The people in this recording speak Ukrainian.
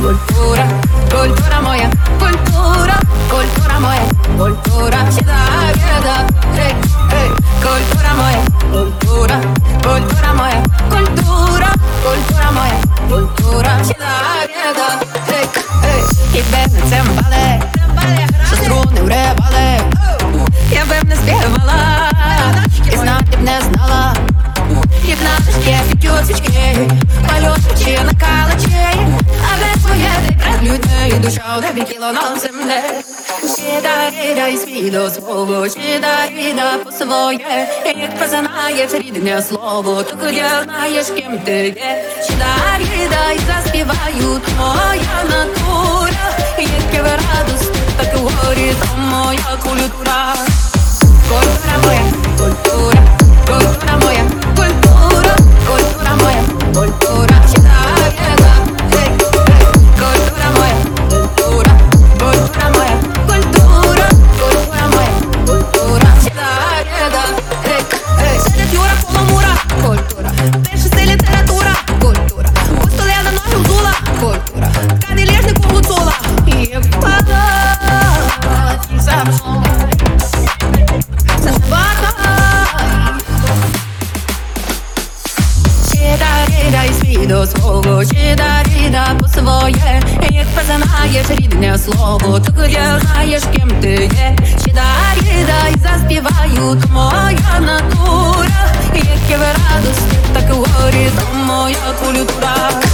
культура, культура моя, культура, культура моя, культура, сідай, да, ей, ей, культура моя, культура, культура моя, культура, культура моя, культура, сідай, да, ей, ей, і на цимбали, що струни вребали, я б не співала, і знати б не знала, і в свічки, пальот свічі на калачі, ти пред людей, душа кіло на земле. Сідай, дай свій дозволу, свого, сідай, да по своє, як признаєш рідне слово, то коли знаєш, ким ти є. Сідай, дай заспіваю, твоя натура, до свого, чи да по своє, як познаєш рідне слово, то я знаєш, ким ти є. Сідай, і заспіваю, то моя натура, як я в радості, так і в горі, то моя культура.